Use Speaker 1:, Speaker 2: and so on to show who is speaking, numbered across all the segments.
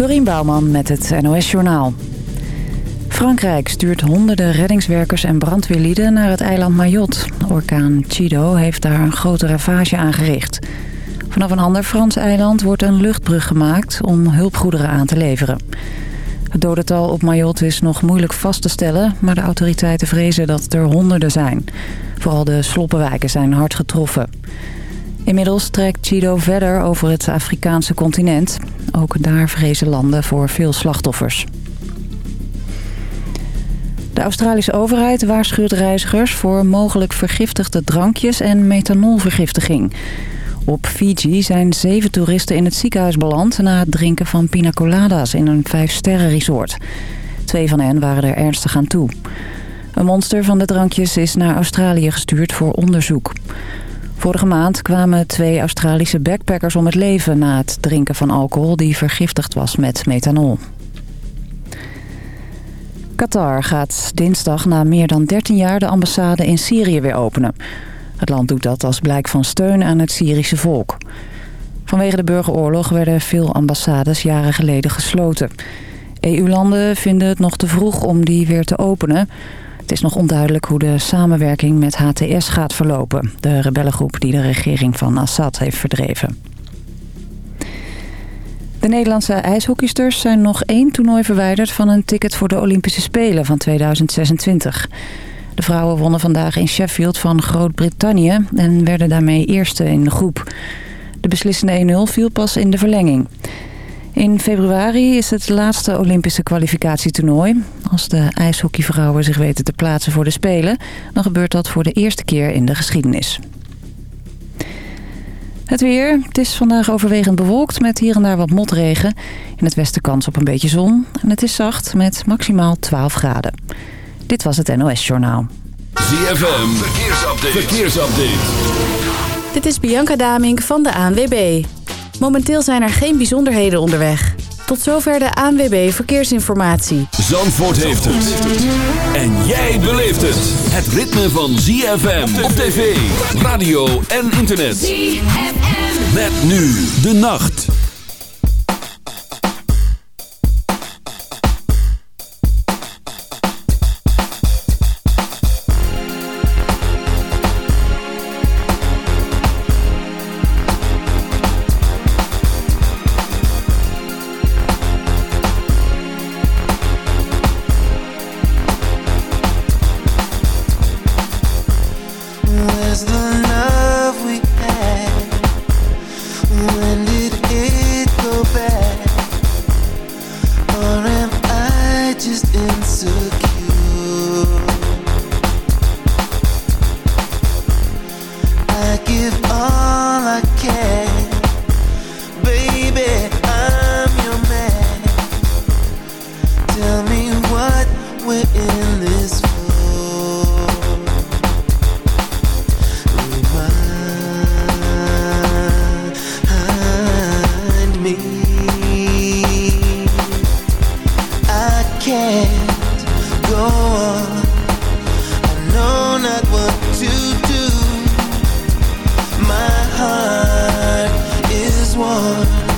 Speaker 1: Dorien Bouwman met het NOS Journaal. Frankrijk stuurt honderden reddingswerkers en brandweerlieden naar het eiland Mayotte. Orkaan Chido heeft daar een grote ravage aangericht. Vanaf een ander Frans eiland wordt een luchtbrug gemaakt om hulpgoederen aan te leveren. Het dodental op Mayotte is nog moeilijk vast te stellen... maar de autoriteiten vrezen dat er honderden zijn. Vooral de sloppenwijken zijn hard getroffen. Inmiddels trekt Chido verder over het Afrikaanse continent. Ook daar vrezen landen voor veel slachtoffers. De Australische overheid waarschuwt reizigers voor mogelijk vergiftigde drankjes en methanolvergiftiging. Op Fiji zijn zeven toeristen in het ziekenhuis beland na het drinken van pina coladas in een vijfsterrenresort. Twee van hen waren er ernstig aan toe. Een monster van de drankjes is naar Australië gestuurd voor onderzoek. Vorige maand kwamen twee Australische backpackers om het leven na het drinken van alcohol die vergiftigd was met methanol. Qatar gaat dinsdag na meer dan 13 jaar de ambassade in Syrië weer openen. Het land doet dat als blijk van steun aan het Syrische volk. Vanwege de burgeroorlog werden veel ambassades jaren geleden gesloten. EU-landen vinden het nog te vroeg om die weer te openen. Het is nog onduidelijk hoe de samenwerking met HTS gaat verlopen. De rebellengroep die de regering van Assad heeft verdreven. De Nederlandse ijshockeysters zijn nog één toernooi verwijderd... van een ticket voor de Olympische Spelen van 2026. De vrouwen wonnen vandaag in Sheffield van Groot-Brittannië... en werden daarmee eerste in de groep. De beslissende 1-0 viel pas in de verlenging. In februari is het laatste Olympische kwalificatietoernooi. Als de ijshockeyvrouwen zich weten te plaatsen voor de Spelen... dan gebeurt dat voor de eerste keer in de geschiedenis. Het weer. Het is vandaag overwegend bewolkt met hier en daar wat motregen. In het westen kans op een beetje zon. En het is zacht met maximaal 12 graden. Dit was het NOS Journaal.
Speaker 2: ZFM. Verkeersupdate. Verkeersupdate.
Speaker 3: Dit is Bianca Damink van de ANWB. Momenteel zijn er geen bijzonderheden onderweg. Tot zover de ANWB Verkeersinformatie.
Speaker 2: Zandvoort heeft het. En jij beleeft het. Het ritme van ZFM op tv, radio en internet. ZFM. Met nu de nacht.
Speaker 4: love.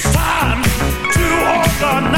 Speaker 5: It's time to organize.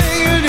Speaker 6: Baby,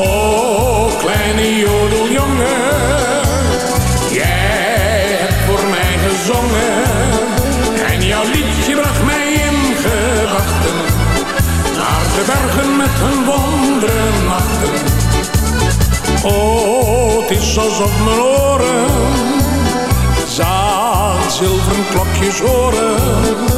Speaker 6: O kleine jodeljongen, jij hebt voor mij gezongen. En jouw liedje bracht mij in gedachten naar de bergen met hun wonderen nachten. O, het is alsof mijn oren zaad zilveren klokjes horen.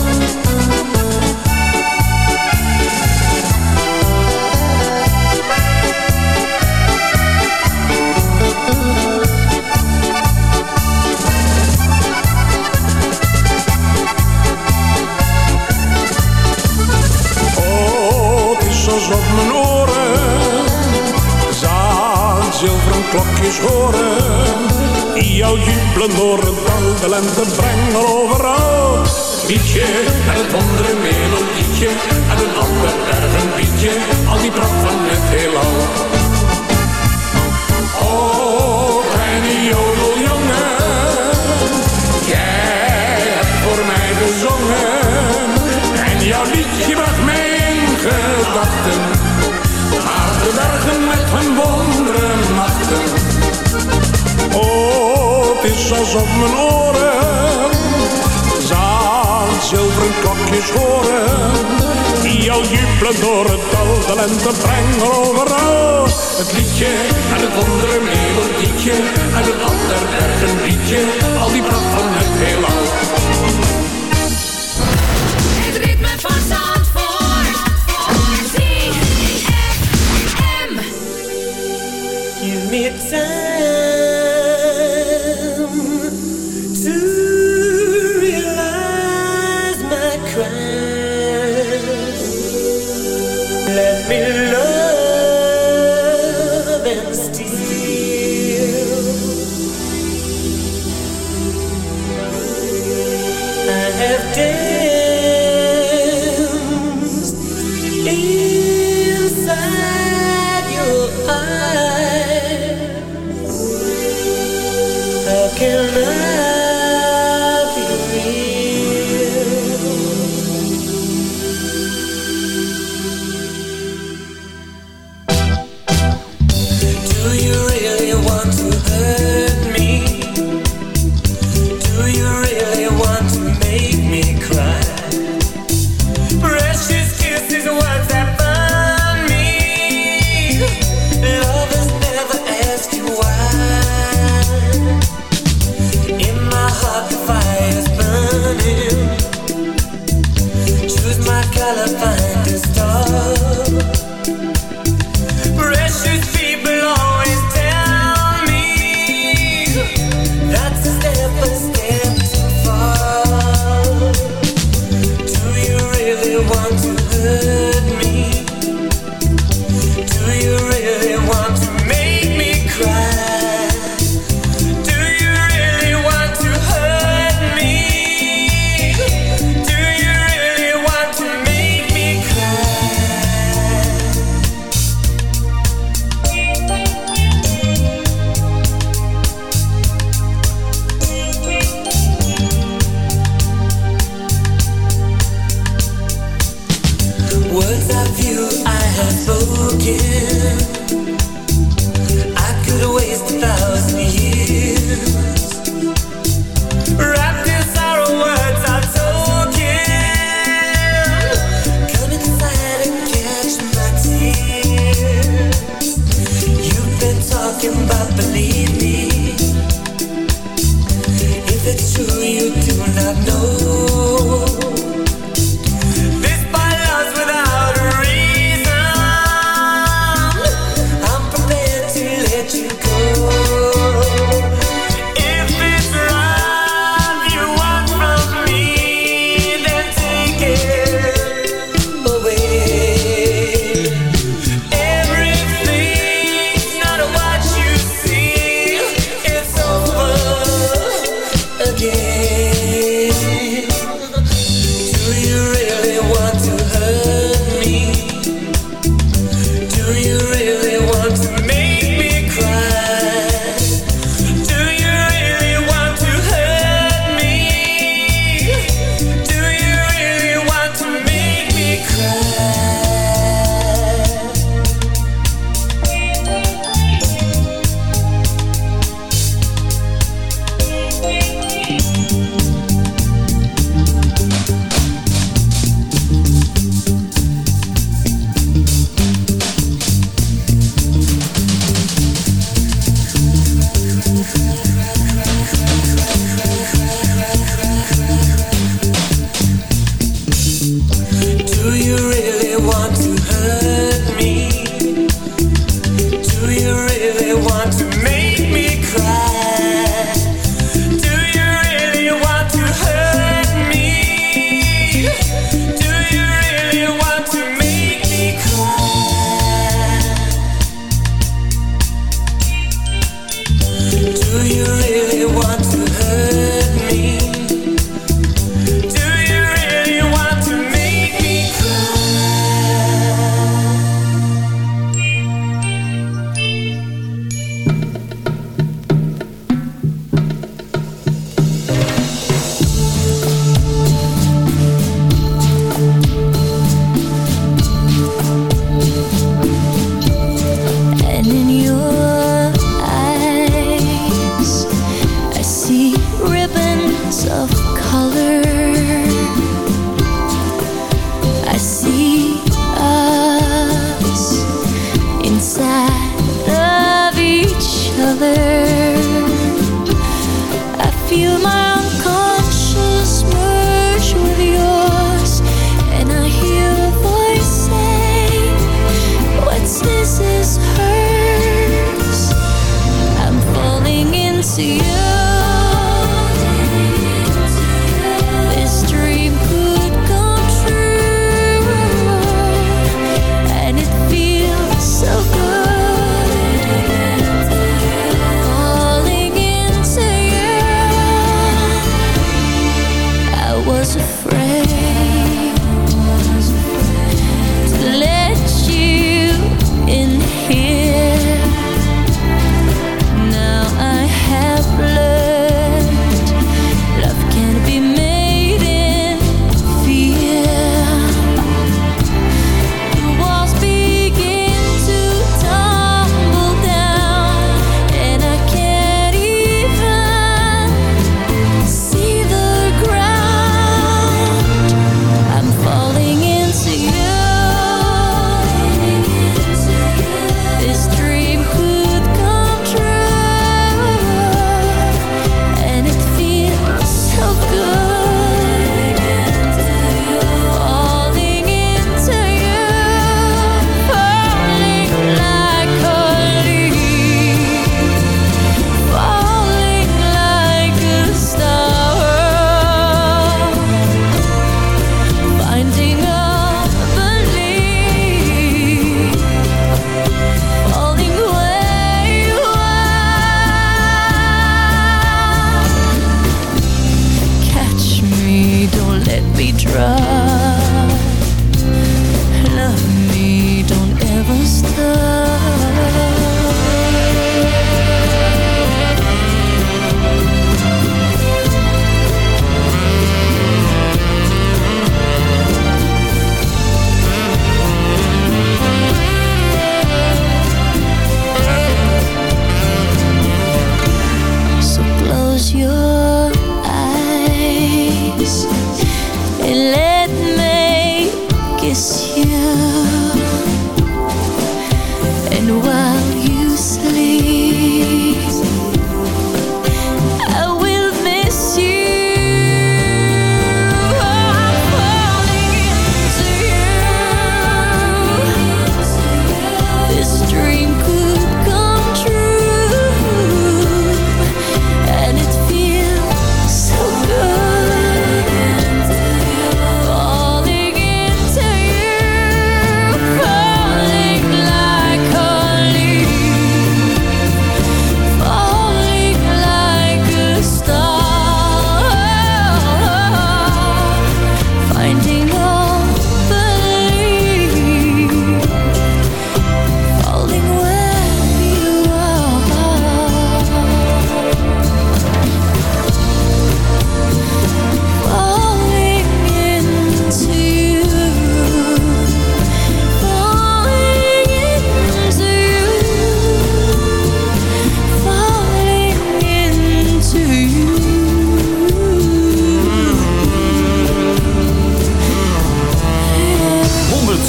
Speaker 6: Zilveren klokjes horen. Die jou jubelen door het dal, de lente brengen overal. Het liedje en het wondere melodietje, en een ander bergen liedje, al die pracht van het heelal. Oh, kleine jodeljongen, jij hebt voor mij gezongen. En jouw liedje bracht mij in gedachten naar de bergen met het is alsof mijn oren zaad zilveren klokjes horen. Die al jubelen door het dal, de lente brengen overal. Het liedje en het wondere melodietje en het ander bergen liedje, al die pracht van het heelal.
Speaker 7: Het ritme van Zandvoort.
Speaker 8: Give me time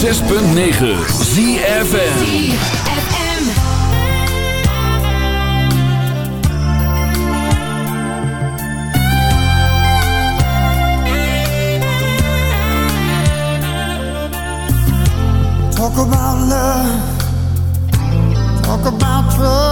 Speaker 2: 106.9 ZFN
Speaker 9: Talk about love. Talk about trust.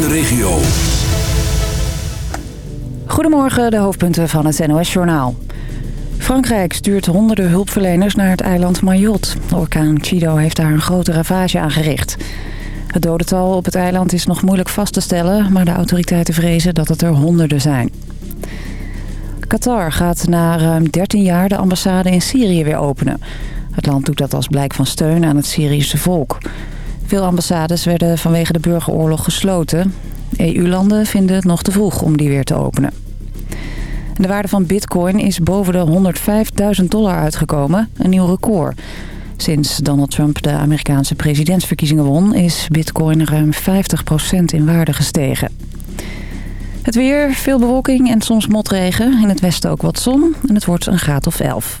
Speaker 2: De regio.
Speaker 1: Goedemorgen, de hoofdpunten van het NOS-journaal. Frankrijk stuurt honderden hulpverleners naar het eiland Mayotte. Orkaan Chido heeft daar een grote ravage aangericht. Het dodental op het eiland is nog moeilijk vast te stellen... maar de autoriteiten vrezen dat het er honderden zijn. Qatar gaat na ruim 13 jaar de ambassade in Syrië weer openen. Het land doet dat als blijk van steun aan het Syrische volk. Veel ambassades werden vanwege de burgeroorlog gesloten. EU-landen vinden het nog te vroeg om die weer te openen. En de waarde van bitcoin is boven de 105.000 dollar uitgekomen, een nieuw record. Sinds Donald Trump de Amerikaanse presidentsverkiezingen won... is bitcoin ruim 50% in waarde gestegen. Het weer, veel bewolking en soms motregen. In het westen ook wat zon en het wordt een graad of 11.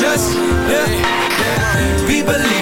Speaker 8: just we believe.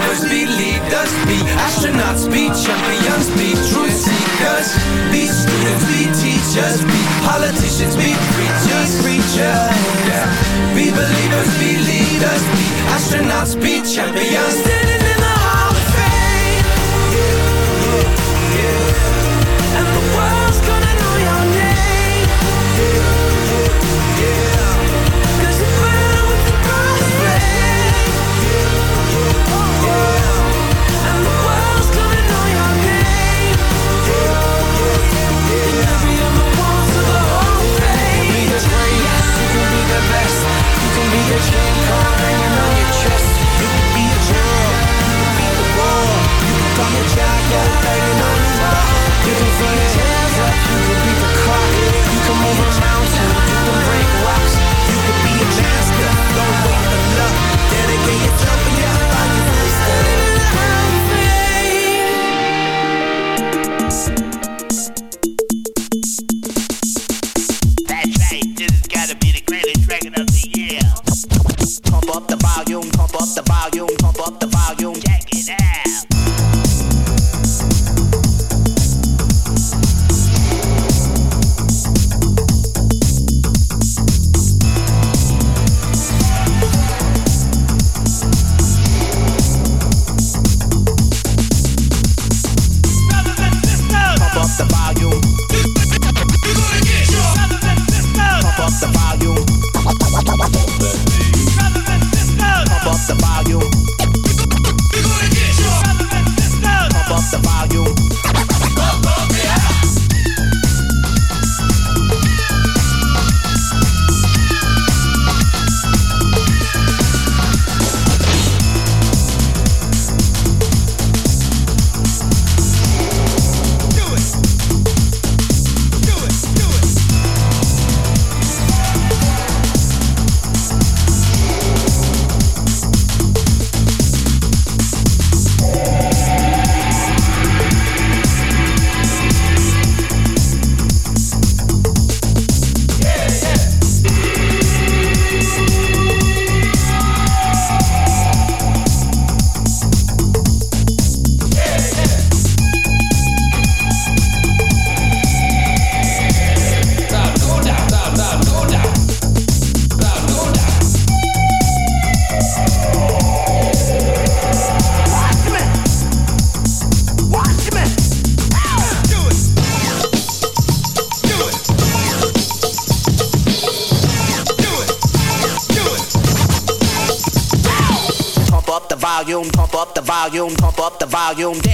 Speaker 8: 어려움 대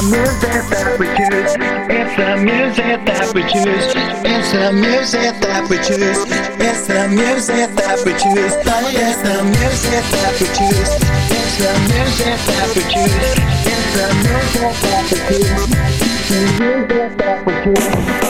Speaker 9: The music that we choose. It's the music that we choose. It's the music that we choose. It's the music that we choose. It's the music that we choose. It's the music that we choose. It's the music that we choose. The music that we choose.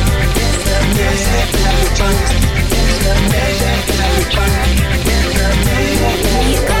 Speaker 10: You go.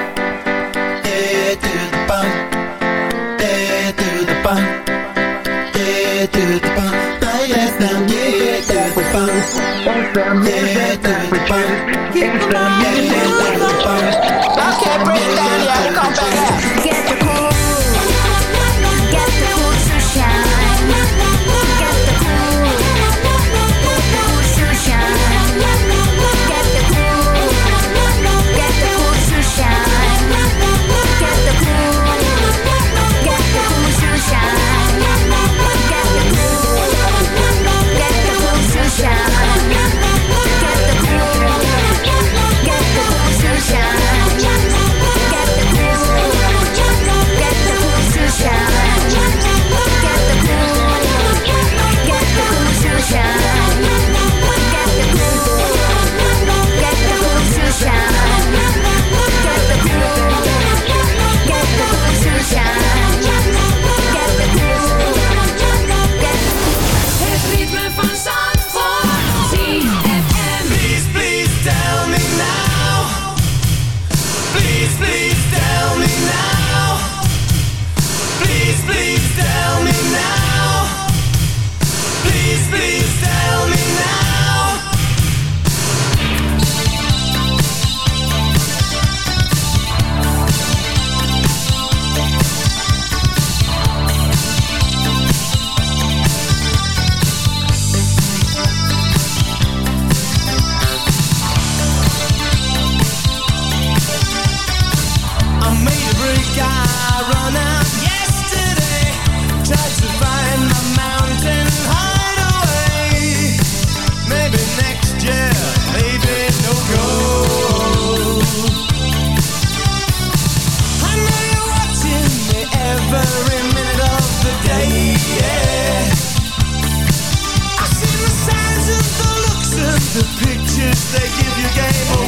Speaker 10: It's the music that we
Speaker 9: choose.
Speaker 11: It's the music
Speaker 12: that we the pictures they give you
Speaker 13: game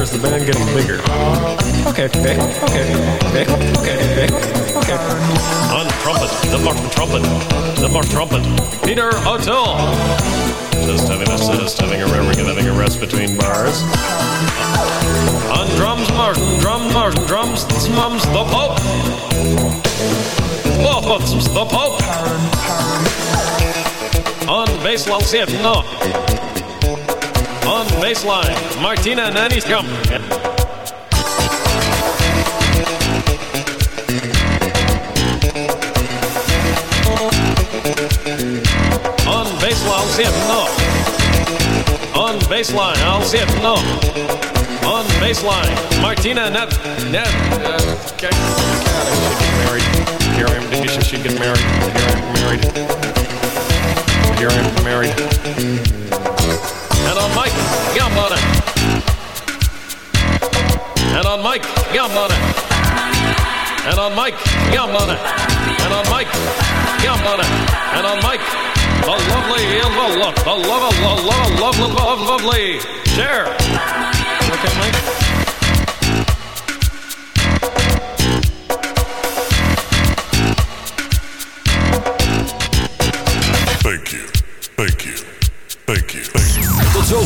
Speaker 13: or is the band getting bigger? Okay,
Speaker 14: okay, okay, okay, okay, okay, okay.
Speaker 13: On trumpet, the Martin trumpet, the Martin trumpet, Peter O'Toole. Just having a just having a having a rest between bars. On drums, Martin, drum, Martin, drums, mums, the Pope. Oh, the Pope. On bass, Lanciet, no. On baseline, Martina Nanny's come. On baseline, I'll see it, no. On baseline, I'll see it, no. On baseline, Martina Net. Net. Uh, okay.
Speaker 14: Married. Here I am. She should get married. Here I am married. Here I am married.
Speaker 13: On Mike, Gambona. And on Mike, Gambona. And on Mike, Gambona. And on Mike, the lovely, the love, the love, the love, love, love, love, lovely. Share. Okay, Mike.